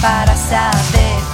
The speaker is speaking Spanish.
para saber